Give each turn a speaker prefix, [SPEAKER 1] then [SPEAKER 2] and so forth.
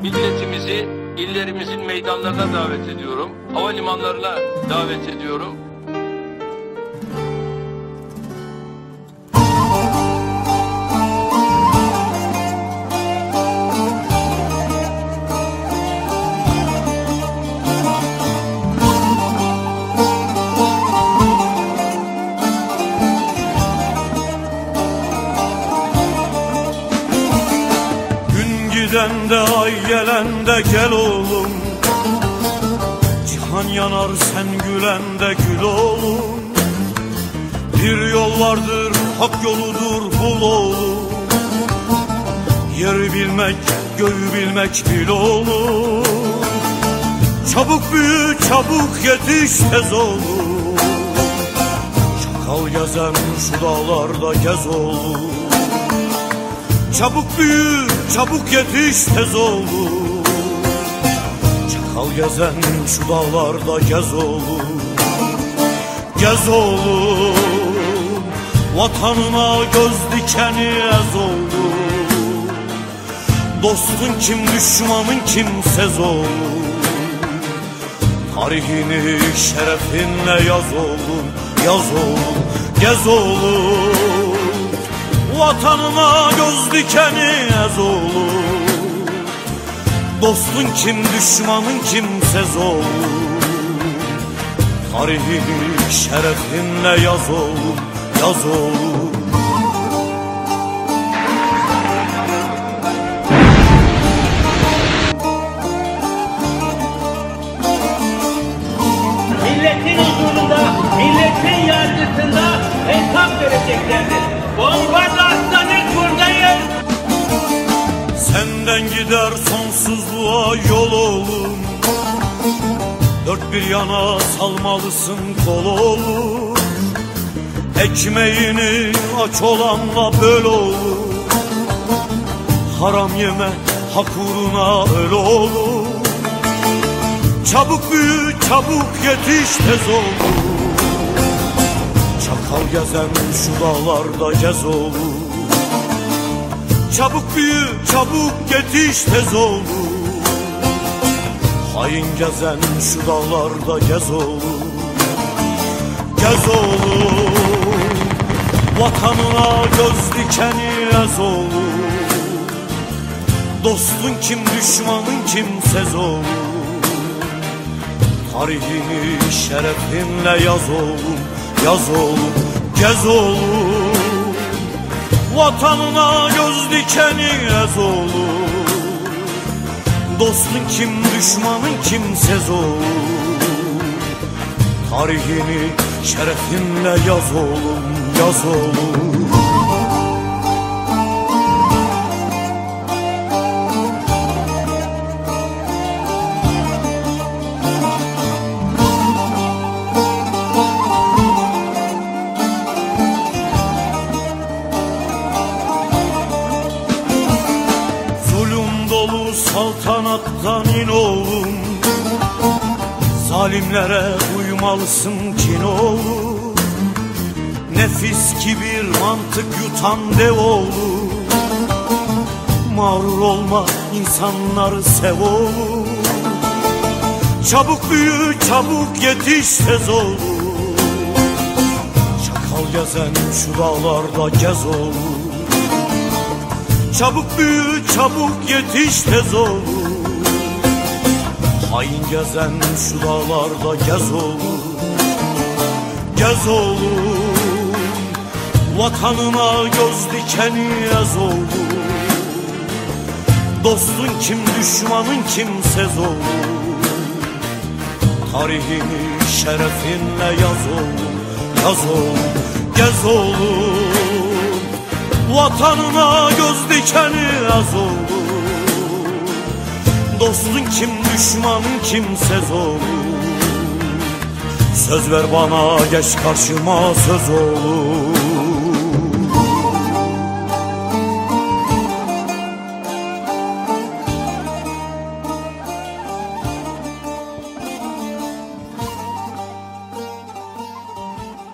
[SPEAKER 1] milletimizi illerimizin meydanlarına davet ediyorum. Havalimanlarına davet ediyorum.
[SPEAKER 2] Giden de ay gelen de gel oğlum. Cihan yanar sen gülen de gül oğlum. Bir yol vardır hak yoludur bul oğlum. Yeri bilmek göğü bilmek bil oğlum. Çabuk büyü çabuk yetiş tez oğlum. Çakal gezen şu dağlarda gez oğlum Çabuk büyü, çabuk yetiş tez oğlum Çakal gezen şu dağlarda gez oğlum Gez oğlum Vatanına göz dikeni ez oğlum Dostun kim düşmanın kimsez oğlum Tarihini şerefinle yaz oğlum Yaz oğlum, gez oğlum Vatanına göz dikeni ez oğlum Dostun kim düşmanın kimsez oğlum Tarihini şerefinle yaz oğlum Yaz oğlum
[SPEAKER 3] milletin huzurunda, milletin yargısında hesap vereceklerdir. Bombardı
[SPEAKER 2] Senden gider sonsuzluğa yol oğlum. Dört bir yana salmalısın kol oğlum. Ekmeğini aç olanla böl oğlum. Haram yeme hak uğruna öl oğlum. Çabuk büyü çabuk yetiş tez oğlum. Çakal gezen şu dağlarda gez oğlum Çabuk büyü, çabuk yetiş tez oğlum Hain gezen şu dağlarda gez oğlum Gez oğlum Vatanına göz dikeni ez oğlum Dostun kim düşmanın kimsez oğlum Tarihini şerefinle yaz oğlum Yaz oğlum, gez oğlum Vatanına göz dikeni ez oğlum Dostun kim düşmanın kimsez oğlum Tarihini şerefinle yaz oğlum Yaz oğlum saltanattan in oğlum. Zalimlere uymalısın kin oğlum. Nefis kibir mantık yutan dev oğlum. Mağrur olma insanları sev oğlum. Çabuk büyü çabuk yetiş tez oğlum. Çakal gezen şu dağlarda gez oğlum Çabuk büyü çabuk yetiş tez oğlum Hain gezen şu dağlarda gez oğlum Gez oğlum. Vatanına göz dikeni ez oğlum. Dostun kim düşmanın kimsez oğlum. Tarihini şerefinle yaz oğlum Yaz oğlum gez oğlum Vatanına göz dikeni az oğlum Dostun kim düşmanın kimsez oğlum Söz ver bana geç karşıma söz oğlum